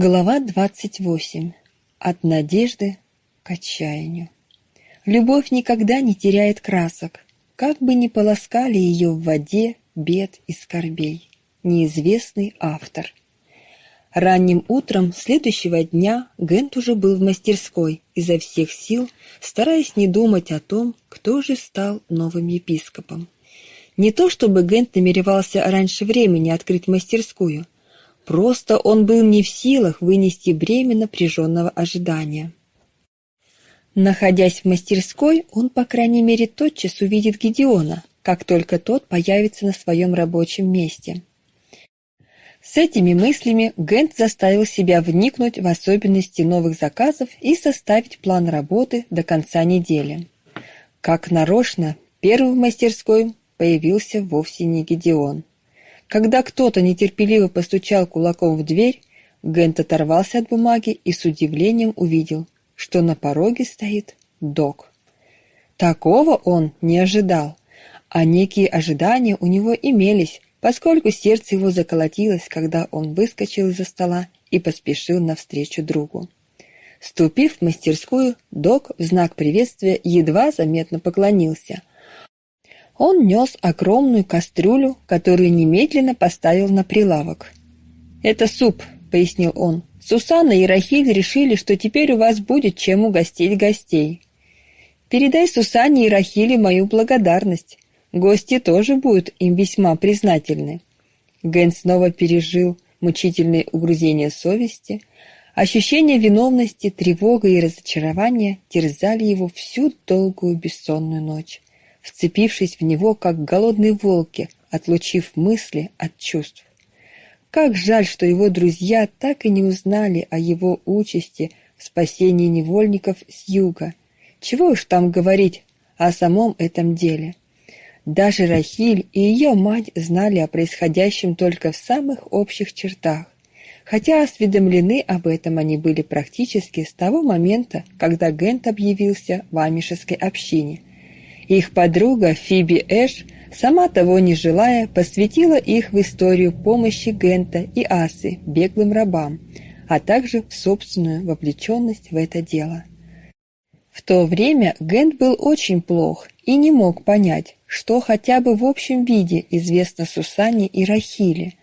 Глава 28. От надежды к отчаянию. Любовь никогда не теряет красок, как бы ни полоскали ее в воде бед и скорбей. Неизвестный автор. Ранним утром следующего дня Гент уже был в мастерской, изо всех сил стараясь не думать о том, кто же стал новым епископом. Не то чтобы Гент намеревался раньше времени открыть мастерскую – Просто он был не в силах вынести бремя напряженного ожидания. Находясь в мастерской, он, по крайней мере, тотчас увидит Гедеона, как только тот появится на своем рабочем месте. С этими мыслями Гент заставил себя вникнуть в особенности новых заказов и составить план работы до конца недели. Как нарочно, первым в мастерской появился вовсе не Гедеон. Когда кто-то нетерпеливо постучал кулаком в дверь, Гент оторвался от бумаги и с удивлением увидел, что на пороге стоит док. Такого он не ожидал, а некие ожидания у него имелись, поскольку сердце его заколотилось, когда он выскочил из-за стола и поспешил навстречу другу. Ступив в мастерскую, док в знак приветствия едва заметно поклонился, он нес огромную кастрюлю, которую немедленно поставил на прилавок. «Это суп», — пояснил он. «Сусанна и Рахиль решили, что теперь у вас будет чем угостить гостей. Передай Сусанне и Рахиле мою благодарность. Гости тоже будут им весьма признательны». Ген снова пережил мучительные угрызения совести. Ощущение виновности, тревога и разочарования терзали его всю долгую бессонную ночь вцепившись в него, как голодные волки, отлучив мысли от чувств. Как жаль, что его друзья так и не узнали о его участи в спасении невольников с юга. Чего уж там говорить о самом этом деле. Даже Рахиль и ее мать знали о происходящем только в самых общих чертах, хотя осведомлены об этом они были практически с того момента, когда Гент объявился в амишеской общине – их подруга Фиби Эш, сама того не желая, посвятила их в историю помощи Гента и Асы беглым рабам, а также в собственную вовлеченность в это дело. В то время Гент был очень плох и не мог понять, что хотя бы в общем виде известно Сусане и Рахиле,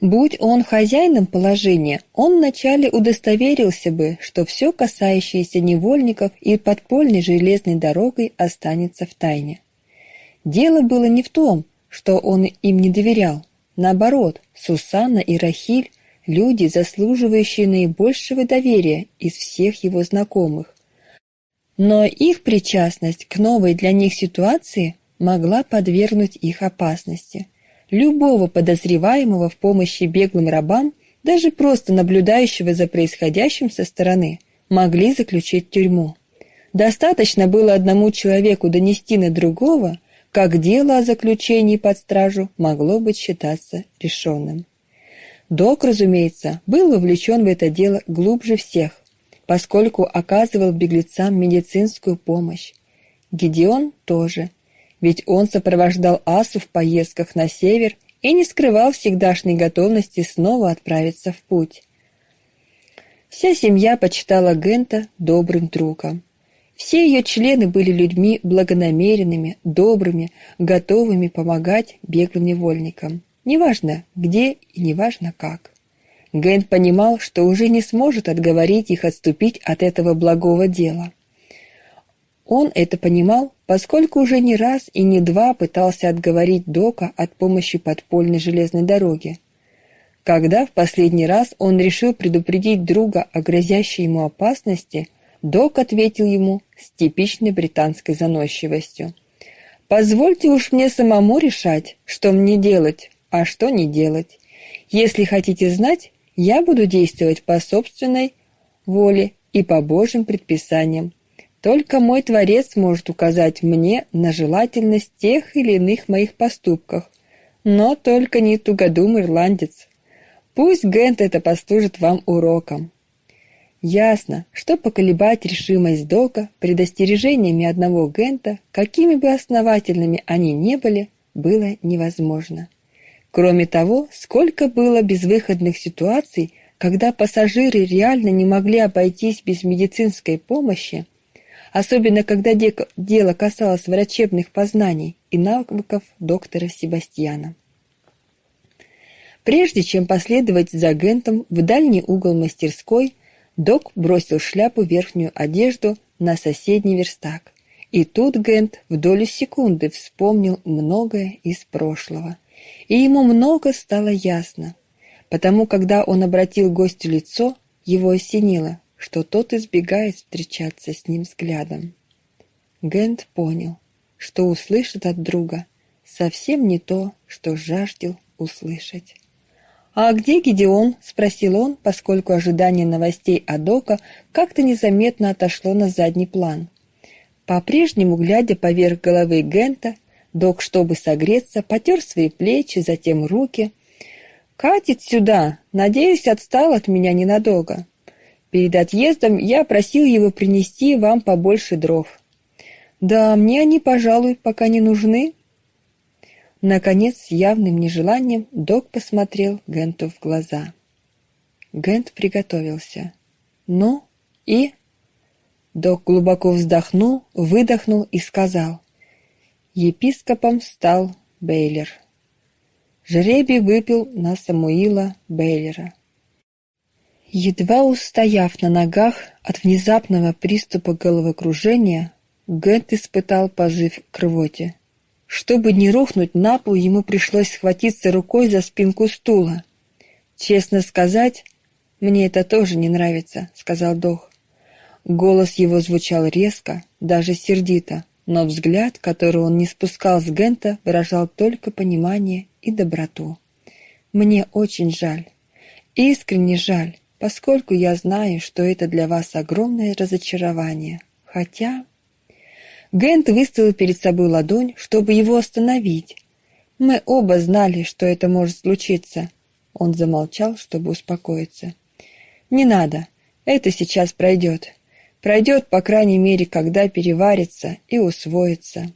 Будь он хозяином положения, он вначале удостоверился бы, что все касающееся невольников и подпольной железной дорогой останется в тайне. Дело было не в том, что он им не доверял. Наоборот, Сусанна и Рахиль – люди, заслуживающие наибольшего доверия из всех его знакомых. Но их причастность к новой для них ситуации могла подвергнуть их опасности – любого подозреваемого в помощи беглым рабам, даже просто наблюдающего за происходящим со стороны, могли заключить в тюрьму. Достаточно было одному человеку донести на другого, как дело о заключении под стражу могло быть считаться решенным. Док, разумеется, был вовлечен в это дело глубже всех, поскольку оказывал беглецам медицинскую помощь. Гедеон тоже – ведь он сопровождал Асу в поездках на север и не скрывал всегдашней готовности снова отправиться в путь. Вся семья почитала Гента добрым другом. Все ее члены были людьми благонамеренными, добрыми, готовыми помогать беглым невольникам. Неважно где и неважно как. Гент понимал, что уже не сможет отговорить их отступить от этого благого дела. Он это понимал, поскольку уже не раз и не два пытался отговорить Дока от помощи подпольной железной дороги. Когда в последний раз он решил предупредить друга о грозящей ему опасности, Док ответил ему с типичной британской заносчивостью. «Позвольте уж мне самому решать, что мне делать, а что не делать. Если хотите знать, я буду действовать по собственной воле и по Божьим предписаниям, только мой Творец может указать мне на желательность тех или иных моих поступков, но только не тугодум ирландец. Пусть Гент это послужит вам уроком. Ясно, что поколебать решимость Дока предостережениями одного Гента, какими бы основательными они не были, было невозможно. Кроме того, сколько было безвыходных ситуаций, когда пассажиры реально не могли обойтись без медицинской помощи, особенно когда дело касалось врачебных познаний и навыков доктора Себастьяна. Прежде чем последовать за агентом в дальний угол мастерской, док бросил шляпу верхнюю одежду на соседний верстак. И тут Гент в долю секунды вспомнил многое из прошлого. И ему много стало ясно. Потому, когда он обратил гостю лицо, его осенило, что тот избегает встречаться с ним взглядом. Гент понял, что услышит от друга совсем не то, что жаждал услышать. «А где Гедеон?» – спросил он, поскольку ожидание новостей о Дока как-то незаметно отошло на задний план. По-прежнему, глядя поверх головы Гента, Док, чтобы согреться, потер свои плечи, затем руки. «Катит сюда! Надеюсь, отстал от меня ненадолго. Перед отъездом я просил его принести вам побольше дров». «Да, мне они, пожалуй, пока не нужны», Наконец, с явным нежеланием, док посмотрел Генту в глаза. Гент приготовился. «Ну и?» Док глубоко вздохнул, выдохнул и сказал. Епископом стал Бейлер. Жребий выпил на Самуила Бейлера. Едва устояв на ногах от внезапного приступа головокружения, Гент испытал позыв к рвоте. Чтобы не рухнуть на пол, ему пришлось схватиться рукой за спинку стула. «Честно сказать, мне это тоже не нравится», — сказал Дох. Голос его звучал резко, даже сердито, но взгляд, который он не спускал с Гента, выражал только понимание и доброту. «Мне очень жаль, искренне жаль, поскольку я знаю, что это для вас огромное разочарование. Хотя Гент выставил перед собой ладонь, чтобы его остановить. Мы оба знали, что это может случиться. Он замолчал, чтобы успокоиться. Не надо. Это сейчас пройдет. Пройдет, по крайней мере, когда переварится и усвоится.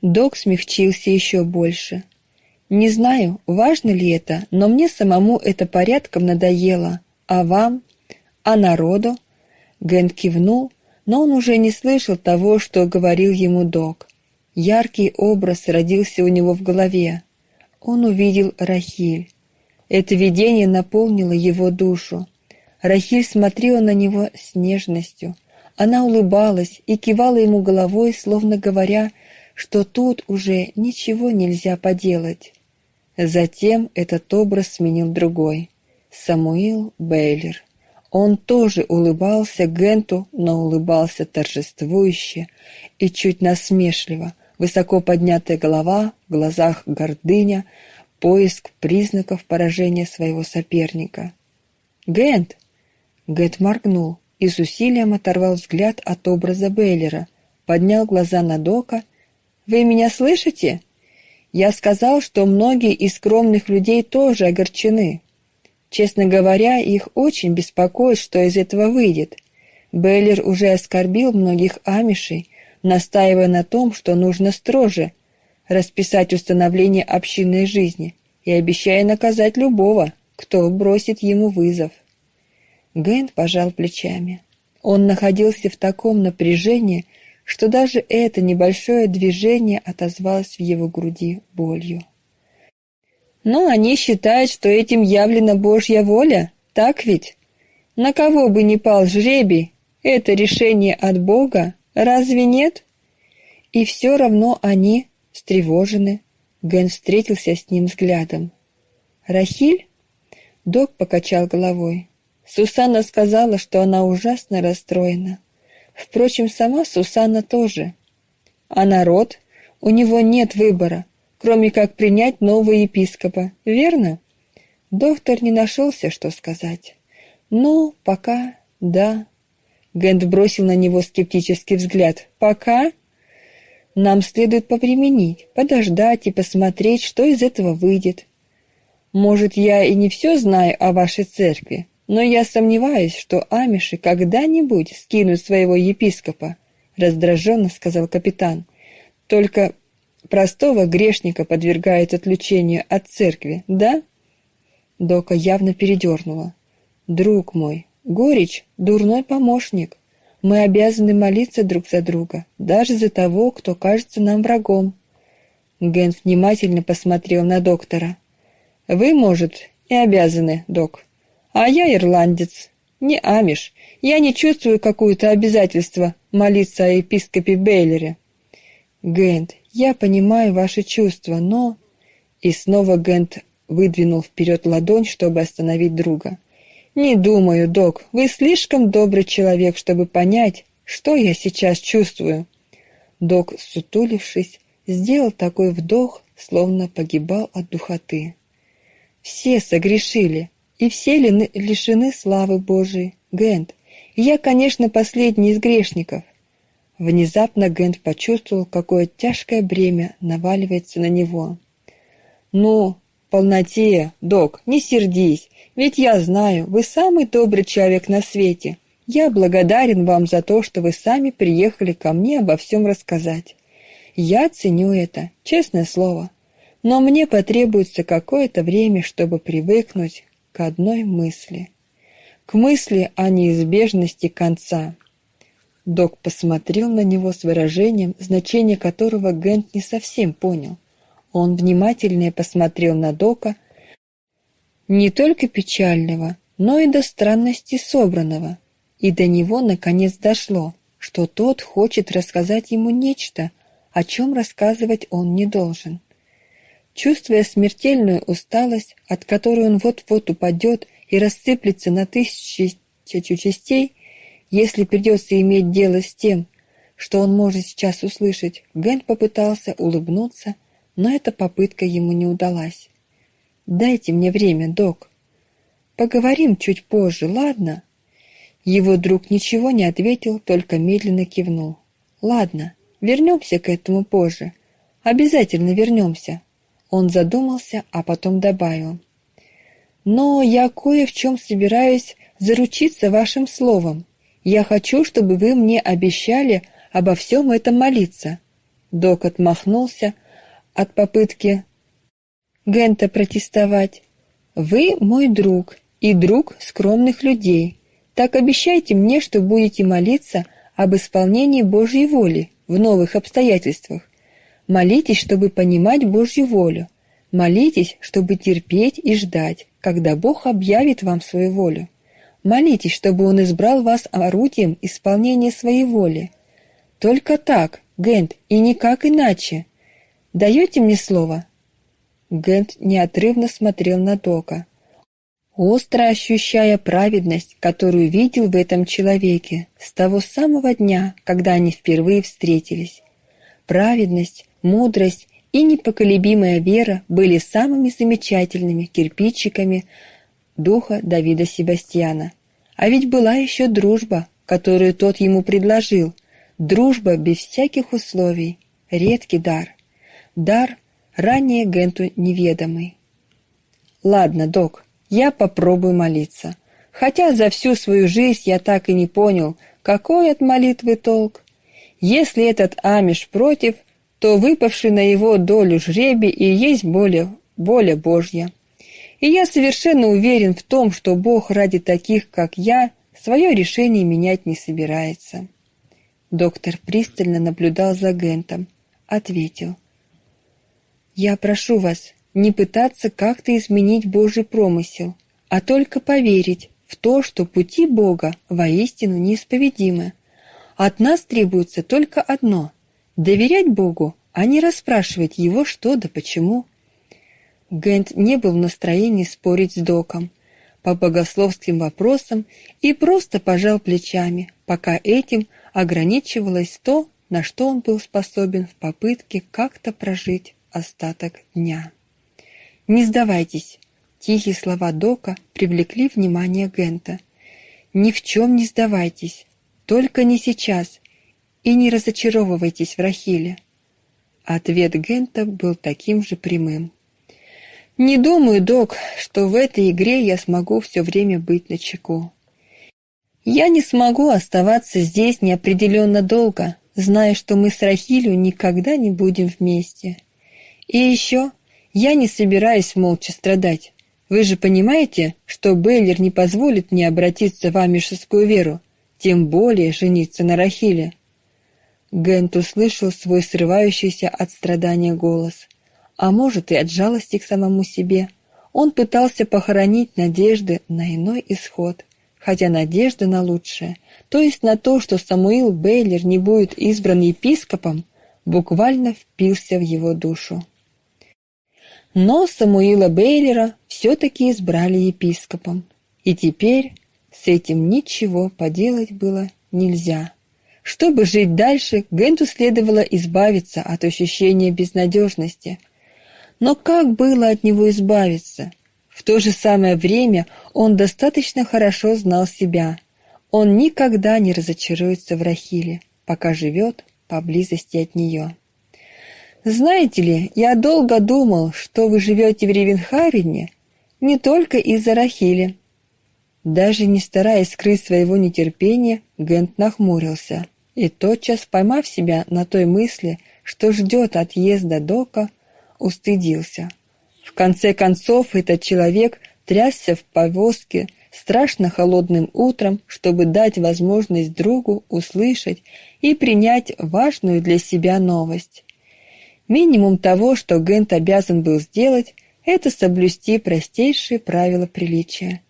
Док смягчился еще больше. Не знаю, важно ли это, но мне самому это порядком надоело. А вам? А народу? Гент кивнул, но он уже не слышал того, что говорил ему док. Яркий образ родился у него в голове. Он увидел Рахиль. Это видение наполнило его душу. Рахиль смотрела на него с нежностью. Она улыбалась и кивала ему головой, словно говоря, что тут уже ничего нельзя поделать. Затем этот образ сменил другой. Самуил Бейлер. Он тоже улыбался Генту, но улыбался торжествующе и чуть насмешливо. Высоко поднятая голова, в глазах гордыня, поиск признаков поражения своего соперника. «Гент!» Гент моргнул и с усилием оторвал взгляд от образа Бейлера, поднял глаза на Дока. «Вы меня слышите?» «Я сказал, что многие из скромных людей тоже огорчены. Честно говоря, их очень беспокоит, что из этого выйдет. Бейлер уже оскорбил многих амишей, настаивая на том, что нужно строже расписать установление общинной жизни и обещая наказать любого, кто бросит ему вызов. Ген пожал плечами. Он находился в таком напряжении, что даже это небольшое движение отозвалось в его груди болью. Но они считают, что этим явлена Божья воля, так ведь? На кого бы ни пал жребий, это решение от Бога, разве нет? И все равно они встревожены. Ген встретился с ним взглядом. «Рахиль?» Док покачал головой. Сусанна сказала, что она ужасно расстроена. Впрочем, сама Сусанна тоже. А народ? У него нет выбора кроме как принять нового епископа, верно? Доктор не нашелся, что сказать. Ну, пока, да. Гент бросил на него скептический взгляд. Пока? Нам следует поприменить, подождать и посмотреть, что из этого выйдет. Может, я и не все знаю о вашей церкви, но я сомневаюсь, что амиши когда-нибудь скинут своего епископа, раздраженно сказал капитан. Только простого грешника подвергает отлучению от церкви, да?» Дока явно передернула. Друг мой, горечь — дурной помощник. Мы обязаны молиться друг за друга, даже за того, кто кажется нам врагом. Ген внимательно посмотрел на доктора. Вы, может, и обязаны, док. А я ирландец, не амиш. Я не чувствую какое-то обязательство молиться о епископе Бейлере. Гент, я понимаю ваши чувства, но... И снова Гент выдвинул вперед ладонь, чтобы остановить друга. «Не думаю, док, вы слишком добрый человек, чтобы понять, что я сейчас чувствую». Док, сутулившись, сделал такой вдох, словно погибал от духоты. «Все согрешили, и все ли лишены славы Божией, Гент. я, конечно, последний из грешников». Внезапно Гент почувствовал, какое тяжкое бремя наваливается на него. «Ну, полноте, док, не сердись, ведь я знаю, вы самый добрый человек на свете. Я благодарен вам за то, что вы сами приехали ко мне обо всем рассказать. Я ценю это, честное слово. Но мне потребуется какое-то время, чтобы привыкнуть к одной мысли. К мысли о неизбежности конца. Док посмотрел на него с выражением, значение которого Гент не совсем понял. Он внимательнее посмотрел на Дока, не только печального, но и до странности собранного, и до него наконец дошло, что тот хочет рассказать ему нечто, о чем рассказывать он не должен. Чувствуя смертельную усталость, от которой он вот-вот упадет и рассыплется на тысячи частей, если придется иметь дело с тем, что он может сейчас услышать, Гент попытался улыбнуться но эта попытка ему не удалась. «Дайте мне время, док. Поговорим чуть позже, ладно?» Его друг ничего не ответил, только медленно кивнул. «Ладно, вернемся к этому позже. Обязательно вернемся». Он задумался, а потом добавил. «Но я кое в чем собираюсь заручиться вашим словом. Я хочу, чтобы вы мне обещали обо всем этом молиться». Док отмахнулся, от попытки Гента протестовать. Вы мой друг и друг скромных людей. Так обещайте мне, что будете молиться об исполнении Божьей воли в новых обстоятельствах. Молитесь, чтобы понимать Божью волю. Молитесь, чтобы терпеть и ждать, когда Бог объявит вам свою волю. Молитесь, чтобы Он избрал вас орудием исполнения своей воли. Только так, Гент, и никак иначе. Даете мне слово?» Гент неотрывно смотрел на Дока, остро ощущая праведность, которую видел в этом человеке с того самого дня, когда они впервые встретились. Праведность, мудрость и непоколебимая вера были самыми замечательными кирпичиками духа Давида Себастьяна. А ведь была еще дружба, которую тот ему предложил, дружба без всяких условий, редкий дар дар, ранее Генту неведомый. Ладно, док, я попробую молиться. Хотя за всю свою жизнь я так и не понял, какой от молитвы толк. Если этот амиш против, то выпавший на его долю жребий и есть более воля Божья. И я совершенно уверен в том, что Бог ради таких, как я, свое решение менять не собирается. Доктор пристально наблюдал за Гентом, ответил: я прошу вас не пытаться как-то изменить Божий промысел, а только поверить в то, что пути Бога воистину неисповедимы. От нас требуется только одно – доверять Богу, а не расспрашивать Его что да почему. Гент не был в настроении спорить с Доком по богословским вопросам и просто пожал плечами, пока этим ограничивалось то, на что он был способен в попытке как-то прожить остаток дня. «Не сдавайтесь!» Тихие слова Дока привлекли внимание Гента. «Ни в чем не сдавайтесь, только не сейчас, и не разочаровывайтесь в Рахиле». Ответ Гента был таким же прямым. «Не думаю, док, что в этой игре я смогу все время быть начеку. Я не смогу оставаться здесь неопределенно долго, зная, что мы с Рахилью никогда не будем вместе. И еще я не собираюсь молча страдать. Вы же понимаете, что Бейлер не позволит мне обратиться в амишескую веру, тем более жениться на Рахиле. Гент услышал свой срывающийся от страдания голос, а может и от жалости к самому себе. Он пытался похоронить надежды на иной исход, хотя надежда на лучшее, то есть на то, что Самуил Бейлер не будет избран епископом, буквально впился в его душу. Но Самуила Бейлера все-таки избрали епископом, и теперь с этим ничего поделать было нельзя. Чтобы жить дальше, Генту следовало избавиться от ощущения безнадежности. Но как было от него избавиться? В то же самое время он достаточно хорошо знал себя. Он никогда не разочаруется в Рахиле, пока живет поблизости от нее. Знаете ли, я долго думал, что вы живете в Ревенхавене не только из-за Рахили. Даже не стараясь скрыть своего нетерпения, Гент нахмурился и тотчас, поймав себя на той мысли, что ждет отъезда Дока, устыдился. В конце концов, этот человек трясся в повозке страшно холодным утром, чтобы дать возможность другу услышать и принять важную для себя новость. Минимум того, что Гент обязан был сделать, это соблюсти простейшие правила приличия,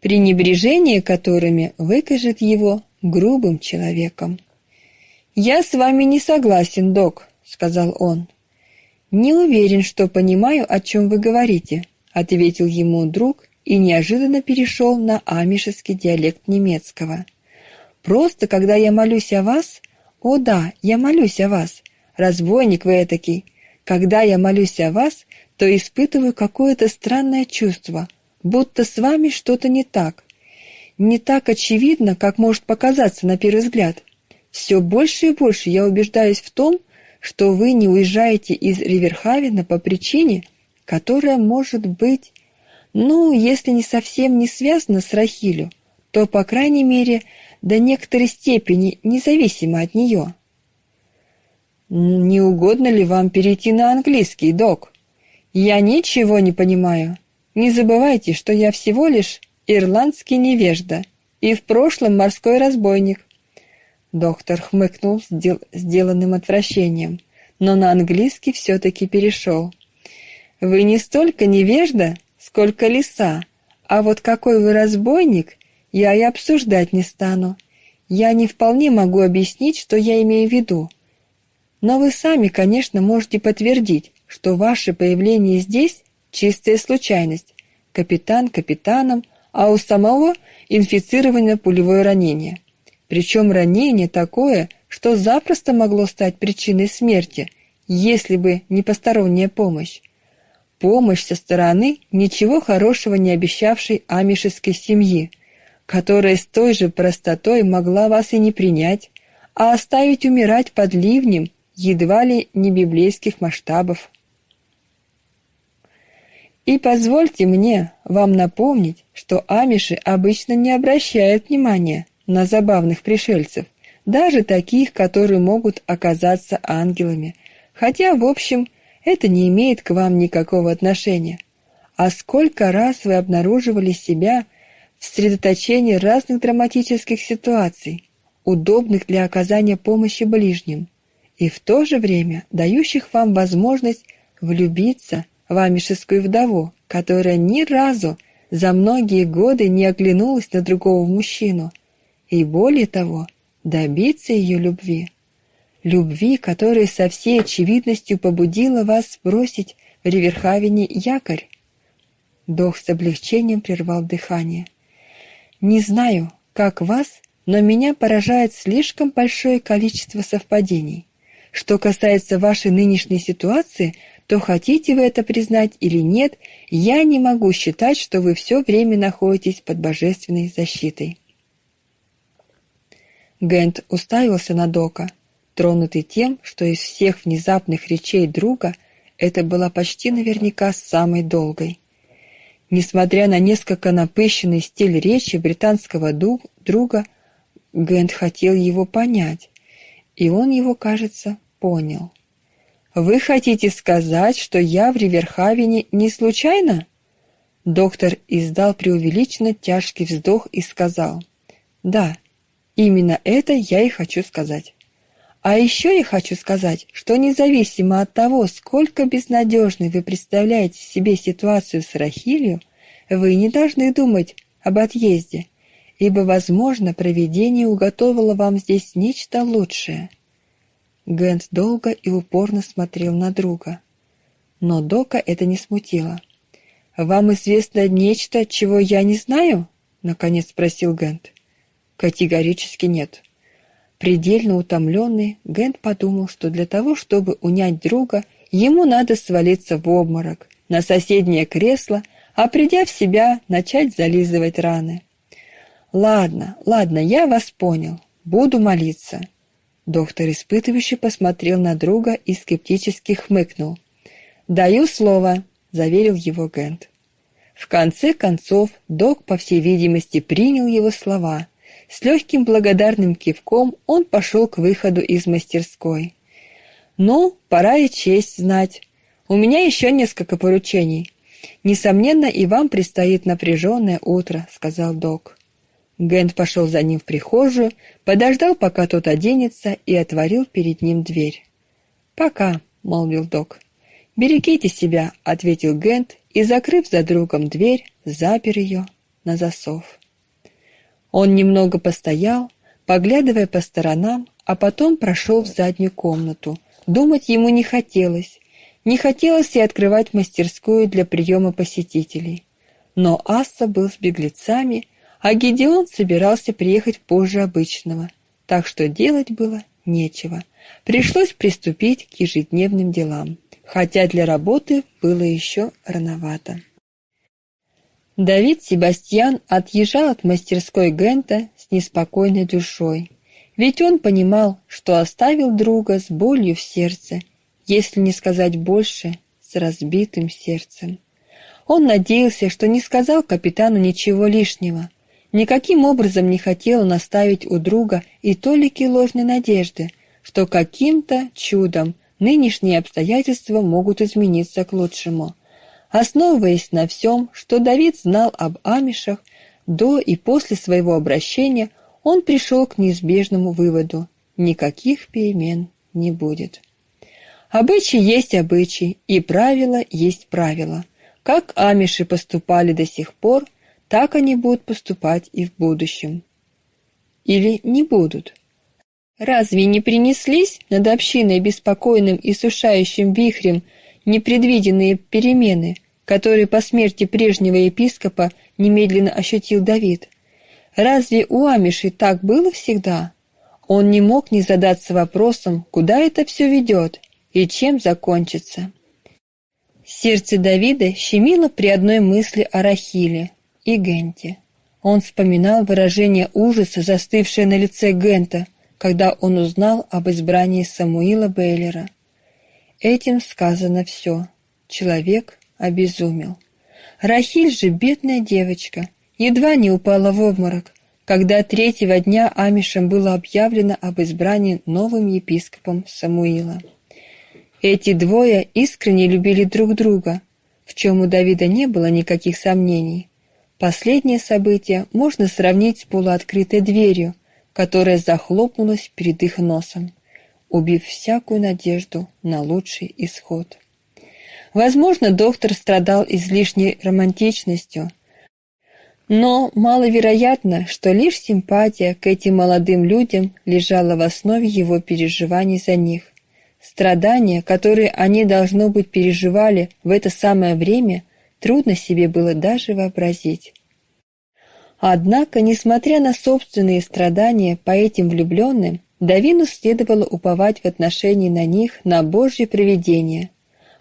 пренебрежение которыми выкажет его грубым человеком. «Я с вами не согласен, док», — сказал он. «Не уверен, что понимаю, о чем вы говорите», — ответил ему друг и неожиданно перешел на амишеский диалект немецкого. «Просто, когда я молюсь о вас, о да, я молюсь о вас, разбойник вы этакий, когда я молюсь о вас, то испытываю какое-то странное чувство, будто с вами что-то не так не так очевидно, как может показаться на первый взгляд. Все больше и больше я убеждаюсь в том, что вы не уезжаете из Риверхавена по причине, которая может быть, ну, если не совсем не связана с Рахилю, то, по крайней мере, до некоторой степени независима от нее. Не угодно ли вам перейти на английский, док? Я ничего не понимаю. Не забывайте, что я всего лишь ирландский невежда и в прошлом морской разбойник. Доктор хмыкнул с сделанным отвращением, но на английский все-таки перешел. Вы не столько невежда, сколько лиса, а вот какой вы разбойник, я и обсуждать не стану. Я не вполне могу объяснить, что я имею в виду. Но вы сами, конечно, можете подтвердить, что ваше появление здесь чистая случайность. Капитан капитаном, а у самого инфицировано пулевое ранение. Причем ранение такое, что запросто могло стать причиной смерти, если бы не посторонняя помощь. Помощь со стороны ничего хорошего не обещавшей амишеской семьи, которая с той же простотой могла вас и не принять, а оставить умирать под ливнем едва ли не библейских масштабов. И позвольте мне вам напомнить, что амиши обычно не обращают внимания на забавных пришельцев, даже таких, которые могут оказаться ангелами, хотя, в общем, это не имеет к вам никакого отношения. А сколько раз вы обнаруживали себя в средоточении разных драматических ситуаций, удобных для оказания помощи ближним, и в то же время дающих вам возможность влюбиться – в амишескую вдову, которая ни разу за многие годы не оглянулась на другого мужчину, и более того, добиться ее любви. Любви, которая со всей очевидностью побудила вас бросить в Риверхавене якорь. Дох с облегчением прервал дыхание. Не знаю, как вас, но меня поражает слишком большое количество совпадений. Что касается вашей нынешней ситуации, то хотите вы это признать или нет, я не могу считать, что вы все время находитесь под божественной защитой. Гент уставился на Дока, тронутый тем, что из всех внезапных речей друга это была почти наверняка самой долгой. Несмотря на несколько напыщенный стиль речи британского друга, Гент хотел его понять, и он его, кажется, понял. Вы хотите сказать, что я в Риверхавене не случайно? Доктор издал преувеличенно тяжкий вздох и сказал, «Да, именно это я и хочу сказать». А еще я хочу сказать, что независимо от того, сколько безнадежной вы представляете себе ситуацию с Рахилью, вы не должны думать об отъезде, ибо, возможно, провидение уготовило вам здесь нечто лучшее. Гэнт долго и упорно смотрел на друга. Но Дока это не смутило. «Вам известно нечто, чего я не знаю?» — наконец спросил Гэнт. «Категорически нет». Предельно утомленный, Гэнт подумал, что для того, чтобы унять друга, ему надо свалиться в обморок на соседнее кресло, а придя в себя, начать зализывать раны. «Ладно, ладно, я вас понял. Буду молиться». Доктор испытывающе посмотрел на друга и скептически хмыкнул. «Даю слово», — заверил его Гэнт. В конце концов, док, по всей видимости, принял его слова — с легким благодарным кивком он пошел к выходу из мастерской. «Ну, пора и честь знать. У меня еще несколько поручений. Несомненно, и вам предстоит напряженное утро», — сказал док. Гент пошел за ним в прихожую, подождал, пока тот оденется, и отворил перед ним дверь. «Пока», — молвил док. «Берегите себя», — ответил Гент и, закрыв за другом дверь, запер ее на засов. Он немного постоял, поглядывая по сторонам, а потом прошел в заднюю комнату. Думать ему не хотелось. Не хотелось и открывать мастерскую для приема посетителей. Но Асса был с беглецами, а Гедеон собирался приехать позже обычного, так что делать было нечего. Пришлось приступить к ежедневным делам, хотя для работы было еще рановато. Давид Себастьян отъезжал от мастерской Гента с неспокойной душой, ведь он понимал, что оставил друга с болью в сердце, если не сказать больше, с разбитым сердцем. Он надеялся, что не сказал капитану ничего лишнего, никаким образом не хотел наставить у друга и толики ложной надежды, что каким-то чудом нынешние обстоятельства могут измениться к лучшему. Основываясь на всем, что Давид знал об амишах до и после своего обращения, он пришел к неизбежному выводу – никаких перемен не будет. Обычай есть обычай, и правило есть правило. Как амиши поступали до сих пор, так они будут поступать и в будущем. Или не будут. Разве не принеслись над общиной беспокойным и сушающим вихрем – непредвиденные перемены, которые по смерти прежнего епископа немедленно ощутил Давид. Разве у Амиши так было всегда? Он не мог не задаться вопросом, куда это все ведет и чем закончится. Сердце Давида щемило при одной мысли о Рахиле и Генте. Он вспоминал выражение ужаса, застывшее на лице Гента, когда он узнал об избрании Самуила Бейлера. Этим сказано все. Человек обезумел. Рахиль же, бедная девочка, едва не упала в обморок, когда третьего дня Амишем было объявлено об избрании новым епископом Самуила. Эти двое искренне любили друг друга, в чем у Давида не было никаких сомнений. Последнее событие можно сравнить с полуоткрытой дверью, которая захлопнулась перед их носом убив всякую надежду на лучший исход. Возможно, доктор страдал излишней романтичностью, но маловероятно, что лишь симпатия к этим молодым людям лежала в основе его переживаний за них. Страдания, которые они, должно быть, переживали в это самое время, трудно себе было даже вообразить. Однако, несмотря на собственные страдания по этим влюбленным, Давину следовало уповать в отношении на них на Божье провидение.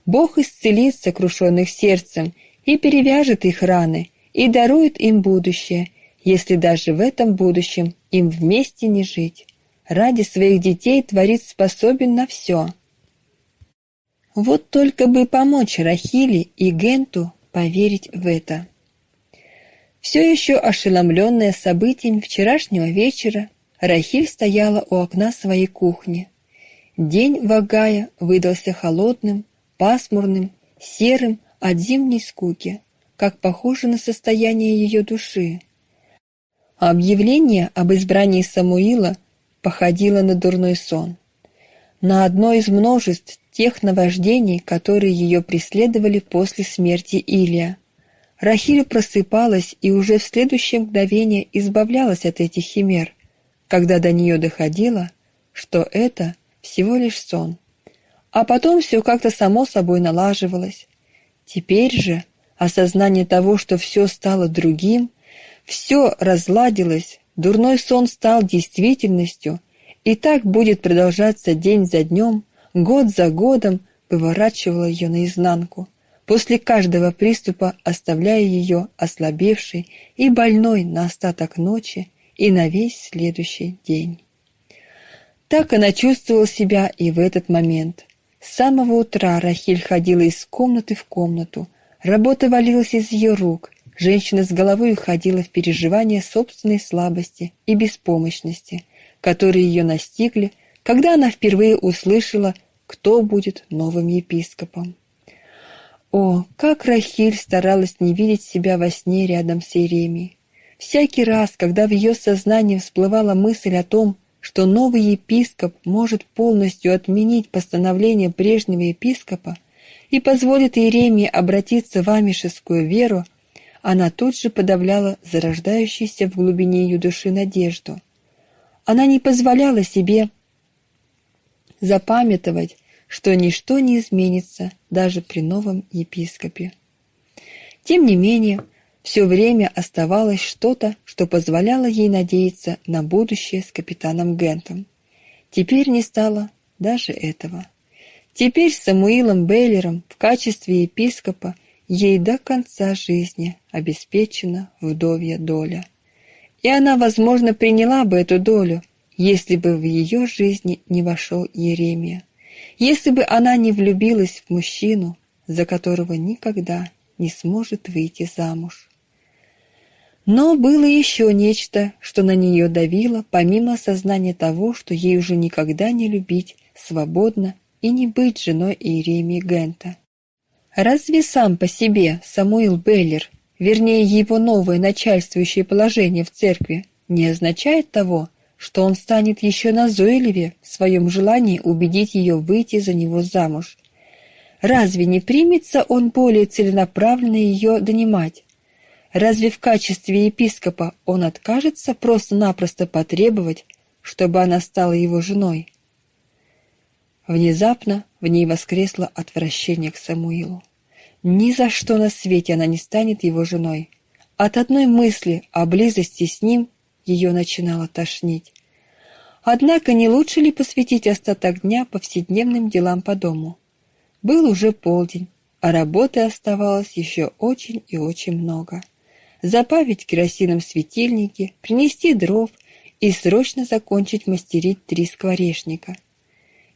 Бог исцелит сокрушенных сердцем и перевяжет их раны, и дарует им будущее, если даже в этом будущем им вместе не жить. Ради своих детей Творец способен на все. Вот только бы помочь Рахиле и Генту поверить в это. Все еще ошеломленная событиями вчерашнего вечера, Рахиль стояла у окна своей кухни. День в Агае выдался холодным, пасмурным, серым от зимней скуки. как похоже на состояние ее души. Объявление об избрании Самуила походило на дурной сон, на одно из множеств тех наваждений, которые ее преследовали после смерти Илия. Рахиль просыпалась и уже в следующее мгновение избавлялась от этих химер, когда до нее доходило, что это всего лишь сон. А потом все как-то само собой налаживалось. Теперь же осознание того, что все стало другим, все разладилось, дурной сон стал действительностью, и так будет продолжаться день за днем, год за годом, выворачивало ее наизнанку, после каждого приступа оставляя ее ослабевшей и больной на остаток ночи и на весь следующий день. Так она чувствовала себя и в этот момент. С самого утра Рахиль ходила из комнаты в комнату. Работа валилась из ее рук. Женщина с головой уходила в переживание собственной слабости и беспомощности, которые ее настигли, когда она впервые услышала, кто будет новым епископом. О, как Рахиль старалась не видеть себя во сне рядом с Иеремией. Всякий раз, когда в ее сознании всплывала мысль о том, что новый епископ может полностью отменить постановление прежнего епископа и позволит Иеремии обратиться в амишескую веру, она тут же подавляла зарождающуюся в глубине ее души надежду. Она не позволяла себе запамятовать, что ничто не изменится даже при новом епископе. Тем не менее, все время оставалось что-то, что позволяло ей надеяться на будущее с капитаном Гентом. Теперь не стало даже этого. Теперь с Самуилом Бейлером в качестве епископа ей до конца жизни обеспечена вдовья доля. И она, возможно, приняла бы эту долю, если бы в ее жизни не вошел Еремия, если бы она не влюбилась в мужчину, за которого никогда не сможет выйти замуж. Но было еще нечто, что на нее давило, помимо осознания того, что ей уже никогда не любить свободно и не быть женой Иеремии Гента. Разве сам по себе Самуил Беллер, вернее его новое начальствующее положение в церкви, не означает того, что он станет еще назойливее в своем желании убедить ее выйти за него замуж? Разве не примется он более целенаправленно ее донимать? Разве в качестве епископа он откажется просто-напросто потребовать, чтобы она стала его женой? Внезапно в ней воскресло отвращение к Самуилу. Ни за что на свете она не станет его женой. От одной мысли о близости с ним ее начинало тошнить. Однако не лучше ли посвятить остаток дня повседневным делам по дому? Был уже полдень, а работы оставалось еще очень и очень много запавить керосином светильники, принести дров и срочно закончить мастерить три скворечника.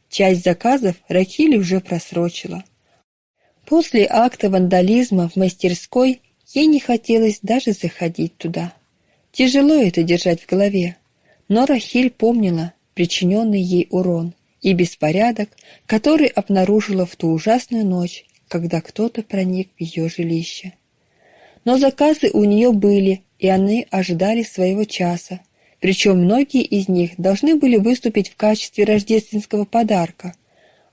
Часть заказов Рахиль уже просрочила. После акта вандализма в мастерской ей не хотелось даже заходить туда. Тяжело это держать в голове, но Рахиль помнила причиненный ей урон и беспорядок, который обнаружила в ту ужасную ночь, когда кто-то проник в ее жилище. Но заказы у нее были, и они ожидали своего часа. Причем многие из них должны были выступить в качестве рождественского подарка.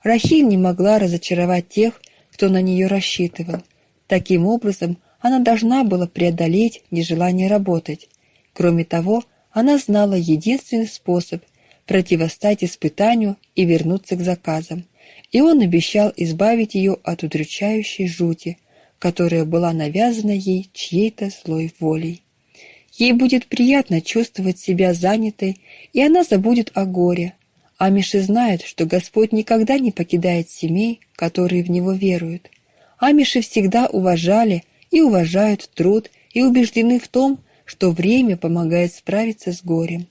Рахиль не могла разочаровать тех, кто на нее рассчитывал. Таким образом, она должна была преодолеть нежелание работать. Кроме того, она знала единственный способ противостать испытанию и вернуться к заказам. И он обещал избавить ее от удручающей жути – которая была навязана ей чьей-то злой волей. Ей будет приятно чувствовать себя занятой, и она забудет о горе. Амиши знают, что Господь никогда не покидает семей, которые в Него веруют. Амиши всегда уважали и уважают труд и убеждены в том, что время помогает справиться с горем,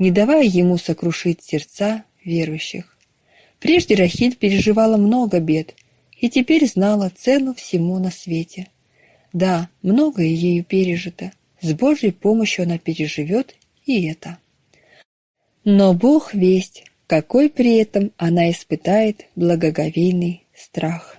не давая ему сокрушить сердца верующих. Прежде Рахиль переживала много бед – и теперь знала цену всему на свете. Да, многое ею пережито. С Божьей помощью она переживет и это. Но Бог весть, какой при этом она испытает благоговейный страх.